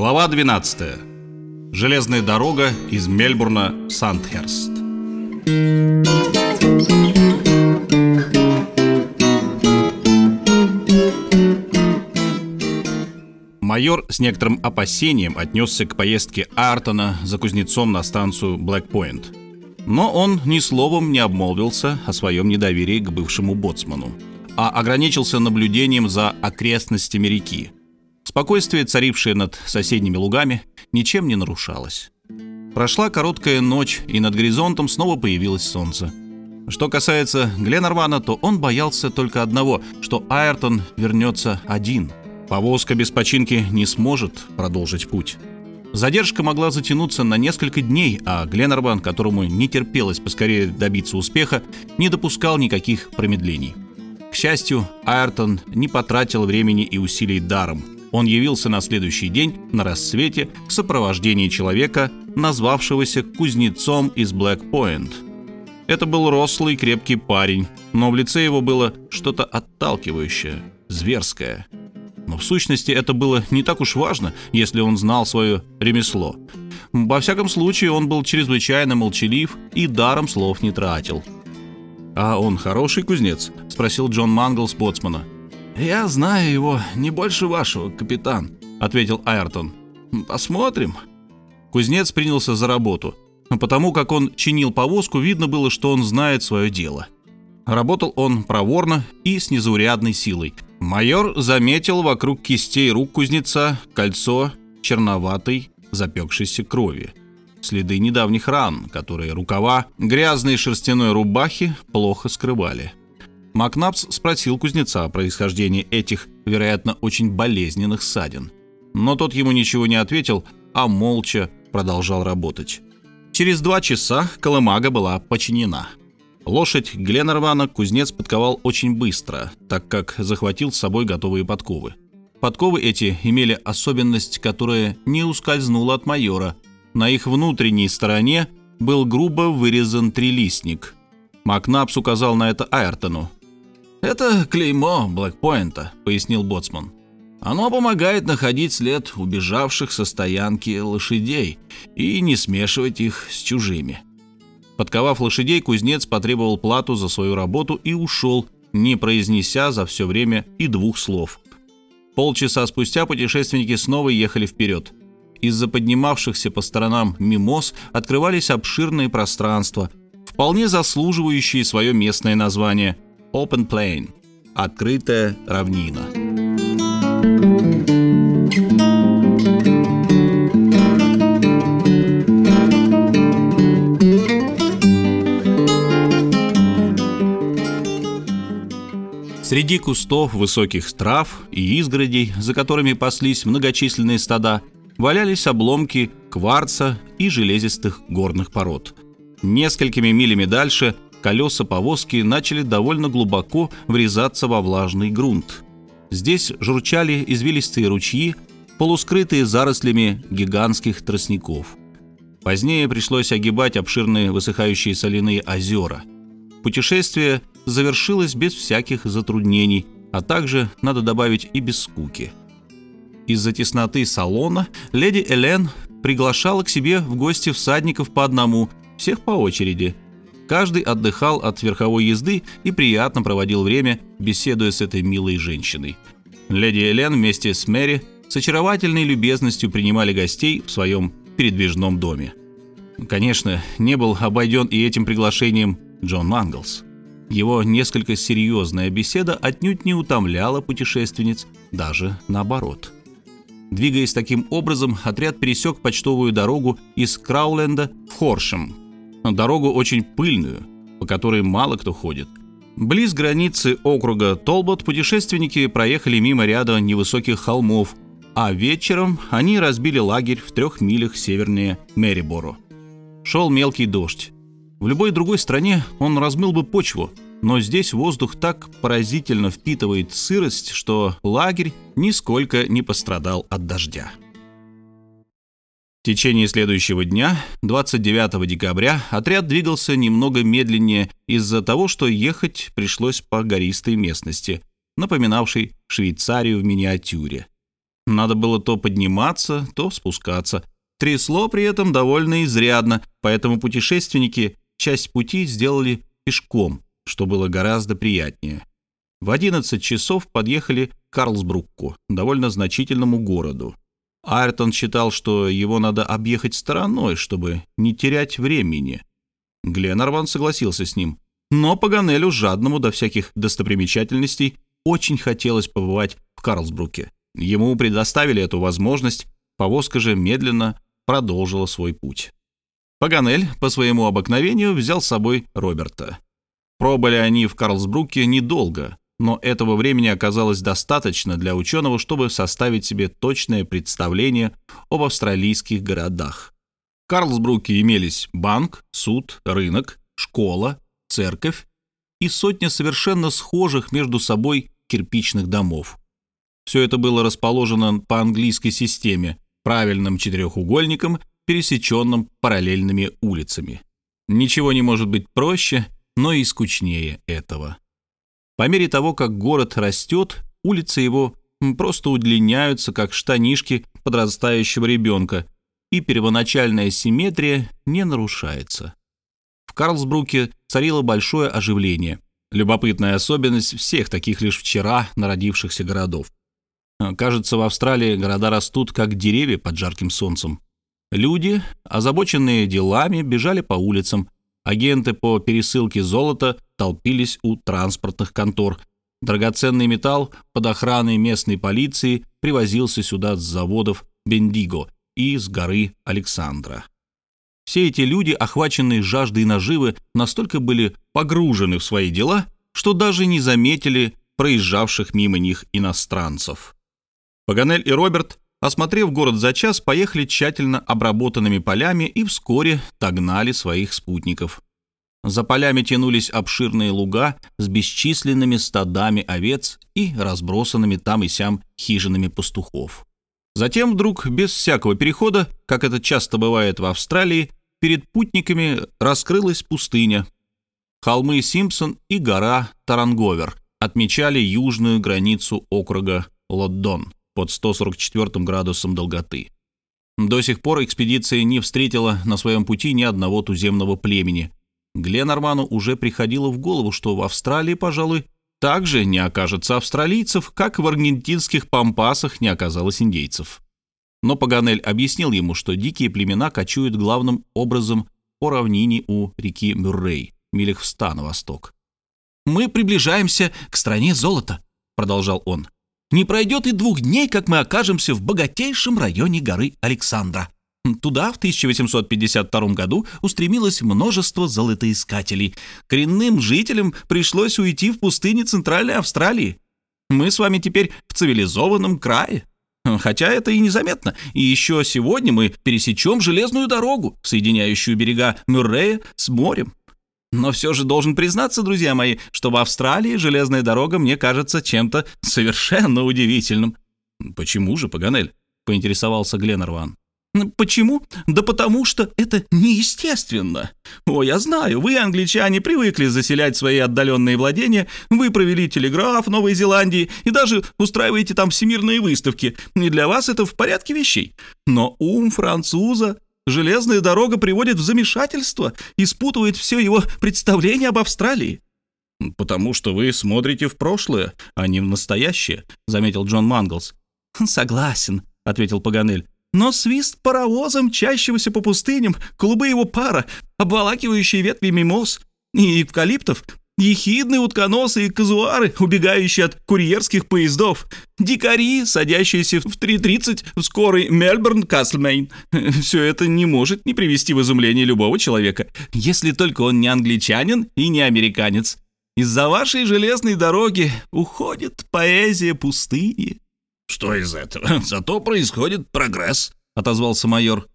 Глава 12. Железная дорога из Мельбурна в Сандхерст. Майор с некоторым опасением отнесся к поездке Артона за кузнецом на станцию Блэкпоинт. Но он ни словом не обмолвился о своем недоверии к бывшему боцману, а ограничился наблюдением за окрестностями реки. Спокойствие, царившее над соседними лугами, ничем не нарушалось. Прошла короткая ночь, и над горизонтом снова появилось солнце. Что касается Гленарвана, то он боялся только одного, что Айртон вернется один – Повозка без починки не сможет продолжить путь. Задержка могла затянуться на несколько дней, а Гленнерван, которому не терпелось поскорее добиться успеха, не допускал никаких промедлений. К счастью, Айртон не потратил времени и усилий даром. Он явился на следующий день на рассвете в сопровождении человека, назвавшегося кузнецом из Блэк-Пойнт. Это был рослый крепкий парень, но в лице его было что-то отталкивающее, зверское – но в сущности это было не так уж важно, если он знал свое ремесло. Во всяком случае, он был чрезвычайно молчалив и даром слов не тратил. «А он хороший кузнец?» — спросил Джон Мангл с боцмана. «Я знаю его не больше вашего, капитан», — ответил Айртон. «Посмотрим». Кузнец принялся за работу. Потому как он чинил повозку, видно было, что он знает свое дело. Работал он проворно и с незаурядной силой. Майор заметил вокруг кистей рук кузнеца кольцо черноватой запекшейся крови. Следы недавних ран, которые рукава грязной шерстяной рубахи плохо скрывали. Макнапс спросил кузнеца о происхождении этих, вероятно, очень болезненных ссадин. Но тот ему ничего не ответил, а молча продолжал работать. Через два часа колымага была починена. Лошадь Гленнервана кузнец подковал очень быстро, так как захватил с собой готовые подковы. Подковы эти имели особенность, которая не ускользнула от майора. На их внутренней стороне был грубо вырезан трилистник. Макнапс указал на это Айртону. «Это клеймо Блэкпоинта», — пояснил Боцман. «Оно помогает находить след убежавших со стоянки лошадей и не смешивать их с чужими». Подковав лошадей, кузнец потребовал плату за свою работу и ушел, не произнеся за все время и двух слов. Полчаса спустя путешественники снова ехали вперед. Из-за поднимавшихся по сторонам мимоз открывались обширные пространства, вполне заслуживающие свое местное название – Open Plain – открытая равнина. Среди кустов высоких трав и изгородей, за которыми паслись многочисленные стада, валялись обломки кварца и железистых горных пород. Несколькими милями дальше колеса повозки начали довольно глубоко врезаться во влажный грунт. Здесь журчали извилистые ручьи, полускрытые зарослями гигантских тростников. Позднее пришлось огибать обширные высыхающие соляные озера. Путешествие завершилось без всяких затруднений, а также, надо добавить, и без скуки. Из-за тесноты салона леди Элен приглашала к себе в гости всадников по одному, всех по очереди. Каждый отдыхал от верховой езды и приятно проводил время, беседуя с этой милой женщиной. Леди Элен вместе с Мэри с очаровательной любезностью принимали гостей в своем передвижном доме. Конечно, не был обойден и этим приглашением Джон Манглс. Его несколько серьезная беседа отнюдь не утомляла путешественниц, даже наоборот. Двигаясь таким образом, отряд пересек почтовую дорогу из Крауленда в Хоршем. Дорогу очень пыльную, по которой мало кто ходит. Близ границы округа Толбот путешественники проехали мимо ряда невысоких холмов, а вечером они разбили лагерь в трех милях севернее Мэриборо. Шел мелкий дождь. В любой другой стране он размыл бы почву, но здесь воздух так поразительно впитывает сырость, что лагерь нисколько не пострадал от дождя. В течение следующего дня, 29 декабря, отряд двигался немного медленнее из-за того, что ехать пришлось по гористой местности, напоминавшей Швейцарию в миниатюре. Надо было то подниматься, то спускаться. Трясло при этом довольно изрядно, поэтому путешественники часть пути сделали пешком, что было гораздо приятнее. В 11 часов подъехали к Карлсбрукку, довольно значительному городу. Айртон считал, что его надо объехать стороной, чтобы не терять времени. Гленарван согласился с ним, но Паганелю, жадному до всяких достопримечательностей, очень хотелось побывать в Карлсбруке. Ему предоставили эту возможность, повозка же медленно продолжила свой путь. Паганель по своему обыкновению взял с собой Роберта. Пробыли они в Карлсбруке недолго, но этого времени оказалось достаточно для ученого, чтобы составить себе точное представление об австралийских городах. В Карлсбруке имелись банк, суд, рынок, школа, церковь и сотня совершенно схожих между собой кирпичных домов. Все это было расположено по английской системе, правильным четырехугольником, пересеченным параллельными улицами. Ничего не может быть проще, но и скучнее этого. По мере того, как город растет, улицы его просто удлиняются, как штанишки подрастающего ребенка, и первоначальная симметрия не нарушается. В Карлсбруке царило большое оживление, любопытная особенность всех таких лишь вчера народившихся городов. Кажется, в Австралии города растут, как деревья под жарким солнцем. Люди, озабоченные делами, бежали по улицам. Агенты по пересылке золота толпились у транспортных контор. Драгоценный металл под охраной местной полиции привозился сюда с заводов Бендиго и с горы Александра. Все эти люди, охваченные жаждой наживы, настолько были погружены в свои дела, что даже не заметили проезжавших мимо них иностранцев. Паганель и Роберт, осмотрев город за час, поехали тщательно обработанными полями и вскоре догнали своих спутников. За полями тянулись обширные луга с бесчисленными стадами овец и разбросанными там и сям хижинами пастухов. Затем вдруг, без всякого перехода, как это часто бывает в Австралии, перед путниками раскрылась пустыня. Холмы Симпсон и гора Таранговер отмечали южную границу округа Лоддон под 144 градусом долготы. До сих пор экспедиция не встретила на своем пути ни одного туземного племени. Гленарману уже приходило в голову, что в Австралии, пожалуй, также не окажется австралийцев, как в аргентинских пампасах не оказалось индейцев. Но Паганель объяснил ему, что дикие племена кочуют главным образом по равнине у реки Мюррей, милях в ста на восток. «Мы приближаемся к стране золота», — продолжал он. Не пройдет и двух дней, как мы окажемся в богатейшем районе горы Александра. Туда в 1852 году устремилось множество золотоискателей. Коренным жителям пришлось уйти в пустыне Центральной Австралии. Мы с вами теперь в цивилизованном крае. Хотя это и незаметно. И еще сегодня мы пересечем железную дорогу, соединяющую берега Мюррея с морем. Но все же должен признаться, друзья мои, что в Австралии железная дорога мне кажется чем-то совершенно удивительным. «Почему же, Паганель?» — поинтересовался Гленнерван. «Почему? Да потому что это неестественно. О, я знаю, вы, англичане, привыкли заселять свои отдаленные владения, вы провели телеграф Новой Зеландии и даже устраиваете там всемирные выставки, и для вас это в порядке вещей. Но ум француза Железная дорога приводит в замешательство и спутывает все его представление об Австралии. «Потому что вы смотрите в прошлое, а не в настоящее», — заметил Джон Манглс. «Согласен», — ответил Паганель. «Но свист паровоза, мчащегося по пустыням, клубы его пара, обволакивающие ветви мимоз и эвкалиптов, ехидные утконосы и казуары, убегающие от курьерских поездов, дикари, садящиеся в 3.30 в скорый Мельбурн Каслмейн. Все это не может не привести в изумление любого человека, если только он не англичанин и не американец. Из-за вашей железной дороги уходит поэзия пустыни. «Что из этого? Зато происходит прогресс», — отозвался майор.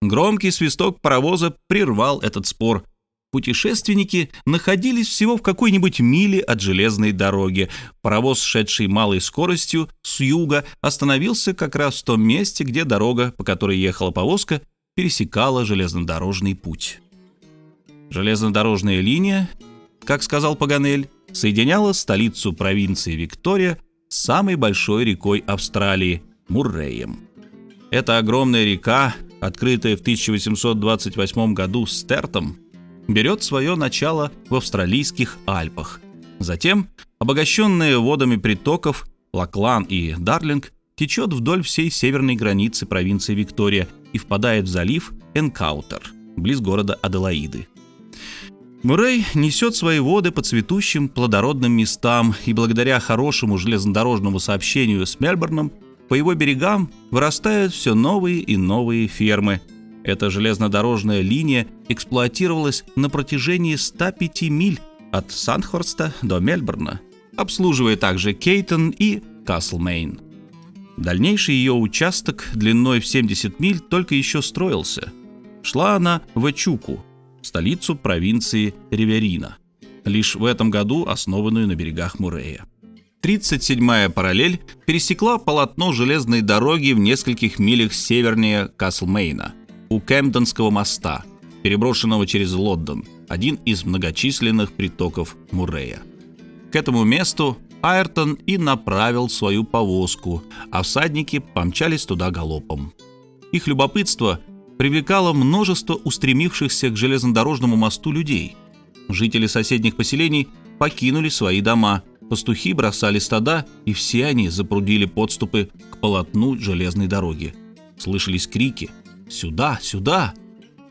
Громкий свисток паровоза прервал этот спор — Путешественники находились всего в какой-нибудь миле от железной дороги. Паровоз, шедший малой скоростью с юга, остановился как раз в том месте, где дорога, по которой ехала повозка, пересекала железнодорожный путь. Железнодорожная линия, как сказал Паганель, соединяла столицу провинции Виктория самой большой рекой Австралии, Мурреем. Эта огромная река, открытая в 1828 году Стертом, берет свое начало в австралийских Альпах. Затем, обогащенная водами притоков Лаклан и Дарлинг, течет вдоль всей северной границы провинции Виктория и впадает в залив Энкаутер, близ города Аделаиды. Мурей несет свои воды по цветущим плодородным местам, и благодаря хорошему железнодорожному сообщению с Мельбурном по его берегам вырастают все новые и новые фермы. Эта железнодорожная линия эксплуатировалась на протяжении 105 миль от Сандхорста до Мельбурна, обслуживая также Кейтон и Каслмейн. Дальнейший ее участок длиной в 70 миль только еще строился. Шла она в Эчуку, столицу провинции Риверина, лишь в этом году основанную на берегах Мурея. 37-я параллель пересекла полотно железной дороги в нескольких милях севернее Каслмейна, у Кэмдонского моста, переброшенного через Лондон, один из многочисленных притоков Мурея. К этому месту Айртон и направил свою повозку, а всадники помчались туда галопом. Их любопытство привлекало множество устремившихся к железнодорожному мосту людей. Жители соседних поселений покинули свои дома, пастухи бросали стада, и все они запрудили подступы к полотну железной дороги. Слышались крики «Сюда! Сюда!».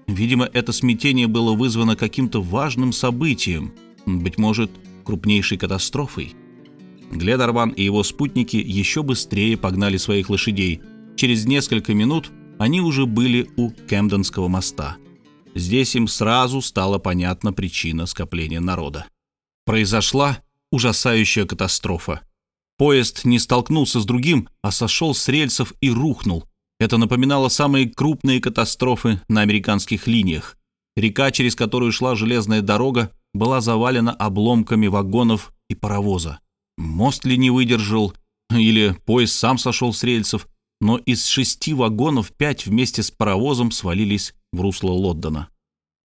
Видимо, это смятение было вызвано каким-то важным событием, быть может, крупнейшей катастрофой. Гледорван и его спутники еще быстрее погнали своих лошадей. Через несколько минут они уже были у Кемденского моста. Здесь им сразу стала понятна причина скопления народа. Произошла ужасающая катастрофа. Поезд не столкнулся с другим, а сошел с рельсов и рухнул. Это напоминало самые крупные катастрофы на американских линиях. Река, через которую шла железная дорога, была завалена обломками вагонов и паровоза. Мост ли не выдержал, или поезд сам сошел с рельсов, но из шести вагонов пять вместе с паровозом свалились в русло Лоддона.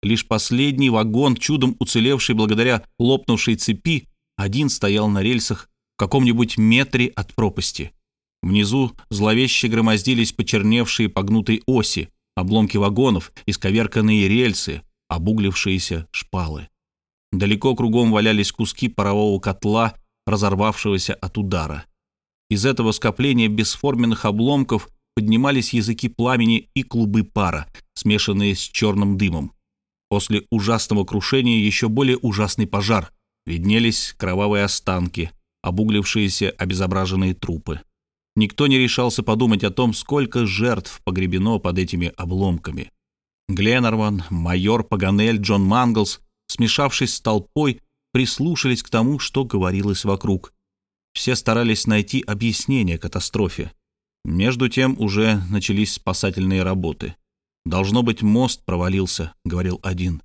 Лишь последний вагон, чудом уцелевший благодаря лопнувшей цепи, один стоял на рельсах в каком-нибудь метре от пропасти. Внизу зловеще громоздились почерневшие погнутые оси, обломки вагонов, исковерканные рельсы, обуглившиеся шпалы. Далеко кругом валялись куски парового котла разорвавшегося от удара. Из этого скопления бесформенных обломков поднимались языки пламени и клубы пара, смешанные с черным дымом. После ужасного крушения еще более ужасный пожар. Виднелись кровавые останки, обуглившиеся обезображенные трупы. Никто не решался подумать о том, сколько жертв погребено под этими обломками. Гленнерван, майор Паганель, Джон Манглс, смешавшись с толпой, прислушались к тому, что говорилось вокруг. Все старались найти объяснение катастрофе. Между тем уже начались спасательные работы. «Должно быть, мост провалился», — говорил один.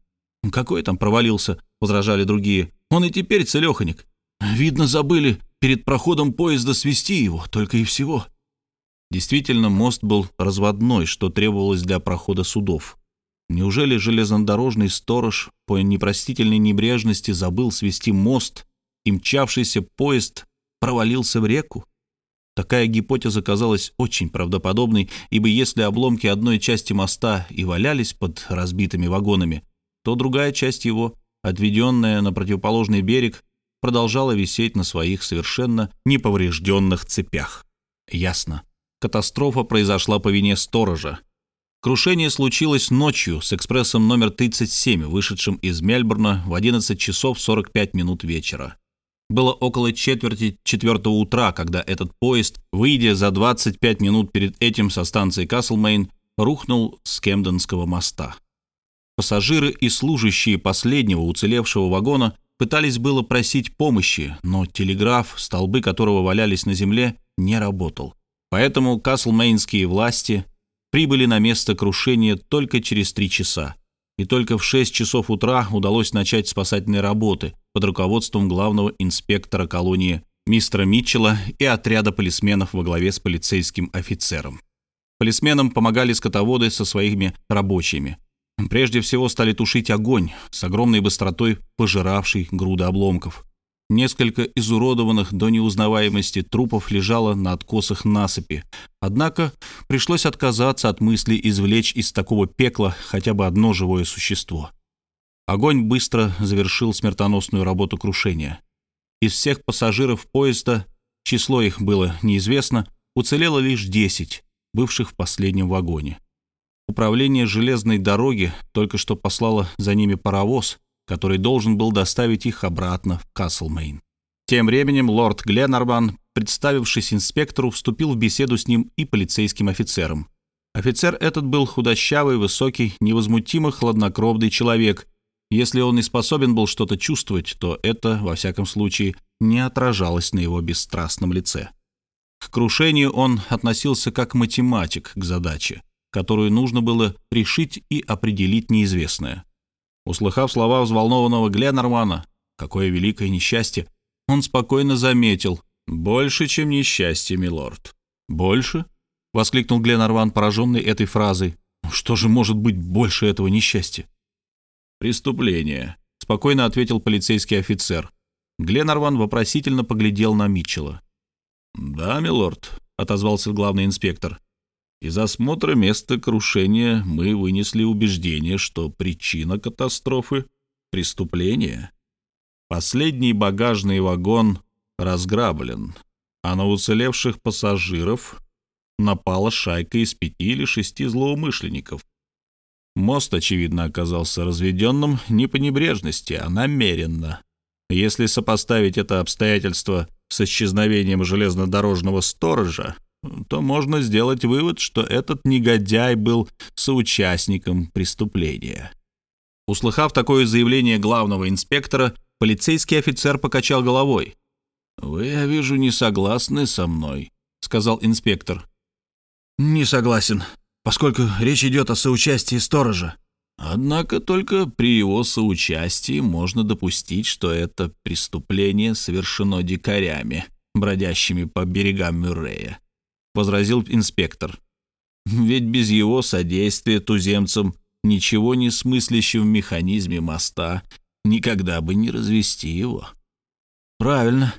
«Какой там провалился?» — возражали другие. «Он и теперь целеханик. Видно, забыли перед проходом поезда свести его, только и всего». Действительно, мост был разводной, что требовалось для прохода судов. Неужели железнодорожный сторож по непростительной небрежности забыл свести мост, и мчавшийся поезд провалился в реку? Такая гипотеза казалась очень правдоподобной, ибо если обломки одной части моста и валялись под разбитыми вагонами, то другая часть его, отведенная на противоположный берег, продолжала висеть на своих совершенно неповрежденных цепях. Ясно. Катастрофа произошла по вине сторожа, Крушение случилось ночью с экспрессом номер 37, вышедшим из Мельбурна в 11 часов 45 минут вечера. Было около четверти четвертого утра, когда этот поезд, выйдя за 25 минут перед этим со станции Каслмейн, рухнул с Кемденского моста. Пассажиры и служащие последнего уцелевшего вагона пытались было просить помощи, но телеграф, столбы которого валялись на земле, не работал. Поэтому каслмейнские власти прибыли на место крушения только через три часа. И только в 6 часов утра удалось начать спасательные работы под руководством главного инспектора колонии мистера Митчелла и отряда полисменов во главе с полицейским офицером. Полисменам помогали скотоводы со своими рабочими. Прежде всего стали тушить огонь с огромной быстротой, пожиравший груды обломков. Несколько изуродованных до неузнаваемости трупов лежало на откосах насыпи. Однако пришлось отказаться от мысли извлечь из такого пекла хотя бы одно живое существо. Огонь быстро завершил смертоносную работу крушения. Из всех пассажиров поезда, число их было неизвестно, уцелело лишь 10, бывших в последнем вагоне. Управление железной дороги только что послало за ними паровоз, который должен был доставить их обратно в Каслмейн. Тем временем лорд Гленарван, представившись инспектору, вступил в беседу с ним и полицейским офицером. Офицер этот был худощавый, высокий, невозмутимо хладнокровный человек. Если он и способен был что-то чувствовать, то это, во всяком случае, не отражалось на его бесстрастном лице. К крушению он относился как математик к задаче, которую нужно было решить и определить неизвестное. Услыхав слова взволнованного Гленнермана, какое великое несчастье, он спокойно заметил. «Больше, чем несчастье, милорд». «Больше?» — воскликнул Гленнерван, пораженный этой фразой. «Что же может быть больше этого несчастья?» «Преступление», — спокойно ответил полицейский офицер. Гленнерван вопросительно поглядел на Митчелла. «Да, милорд», — отозвался главный инспектор. Из осмотра места крушения мы вынесли убеждение, что причина катастрофы — преступление. Последний багажный вагон разграблен, а на уцелевших пассажиров напала шайка из пяти или шести злоумышленников. Мост, очевидно, оказался разведенным не по небрежности, а намеренно. Если сопоставить это обстоятельство с исчезновением железнодорожного сторожа, то можно сделать вывод, что этот негодяй был соучастником преступления. Услыхав такое заявление главного инспектора, полицейский офицер покачал головой. «Вы, я вижу, не согласны со мной», — сказал инспектор. «Не согласен, поскольку речь идет о соучастии сторожа». Однако только при его соучастии можно допустить, что это преступление совершено дикарями, бродящими по берегам Мюррея возразил инспектор. Ведь без его содействия туземцам, ничего не смыслящим в механизме моста, никогда бы не развести его. Правильно.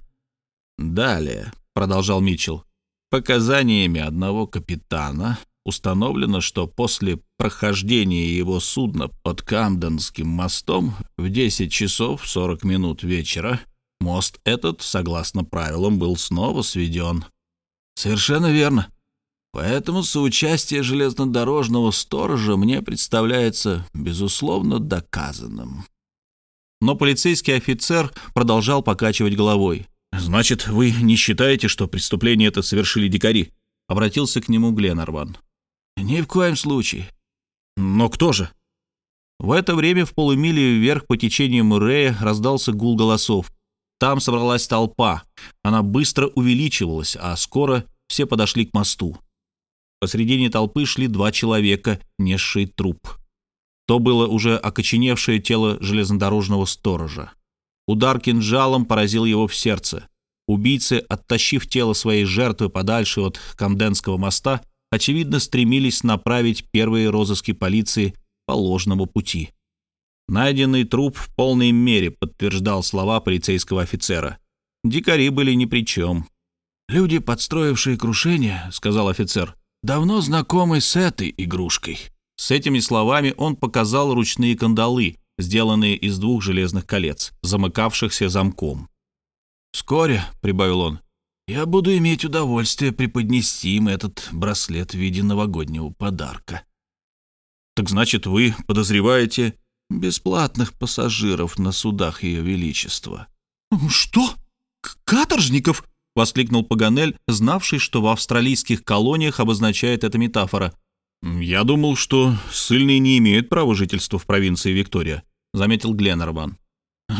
Далее, продолжал Митчелл, показаниями одного капитана установлено, что после прохождения его судна под Камденским мостом в 10 часов 40 минут вечера мост этот, согласно правилам, был снова сведен Совершенно верно. Поэтому соучастие железнодорожного сторожа мне представляется, безусловно, доказанным. Но полицейский офицер продолжал покачивать головой. «Значит, вы не считаете, что преступление это совершили дикари?» Обратился к нему Гленарван. «Ни в коем случае». «Но кто же?» В это время в полумиле вверх по течению Мурея раздался гул голосов. Там собралась толпа. Она быстро увеличивалась, а скоро все подошли к мосту. Посредине толпы шли два человека, несшие труп. То было уже окоченевшее тело железнодорожного сторожа. Удар кинжалом поразил его в сердце. Убийцы, оттащив тело своей жертвы подальше от Камденского моста, очевидно стремились направить первые розыски полиции по ложному пути. Найденный труп в полной мере подтверждал слова полицейского офицера. Дикари были ни при чем. «Люди, подстроившие крушение, — сказал офицер, — давно знакомы с этой игрушкой». С этими словами он показал ручные кандалы, сделанные из двух железных колец, замыкавшихся замком. «Вскоре, — прибавил он, — я буду иметь удовольствие преподнести им этот браслет в виде новогоднего подарка». «Так значит, вы подозреваете бесплатных пассажиров на судах Ее Величества. «Что? Каторжников?» — воскликнул Паганель, знавший, что в австралийских колониях обозначает эта метафора. «Я думал, что ссыльные не имеют права жительства в провинции Виктория», — заметил Гленнербан.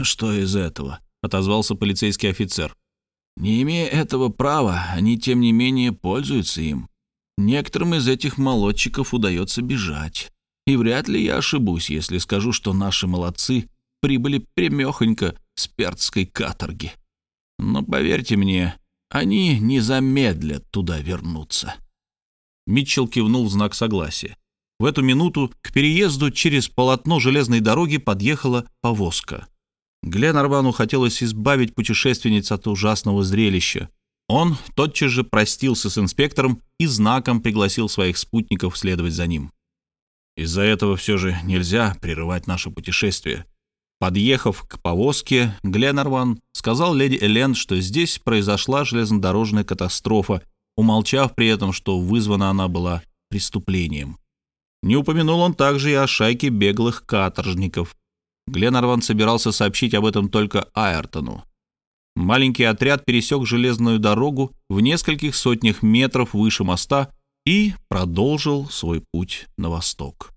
«Что из этого?» — отозвался полицейский офицер. «Не имея этого права, они, тем не менее, пользуются им. Некоторым из этих молодчиков удается бежать. И вряд ли я ошибусь, если скажу, что наши молодцы прибыли прямехонько с перцкой каторги. Но поверьте мне, они не замедлят туда вернуться». Митчелл кивнул в знак согласия. В эту минуту к переезду через полотно железной дороги подъехала повозка. Гленарвану хотелось избавить путешественниц от ужасного зрелища. Он тотчас же простился с инспектором и знаком пригласил своих спутников следовать за ним. Из-за этого все же нельзя прерывать наше путешествие. Подъехав к повозке, Гленарван сказал леди Элен, что здесь произошла железнодорожная катастрофа, умолчав при этом, что вызвана она была преступлением. Не упомянул он также и о шайке беглых каторжников. Гленарван собирался сообщить об этом только Айртону. Маленький отряд пересек железную дорогу в нескольких сотнях метров выше моста и продолжил свой путь на восток.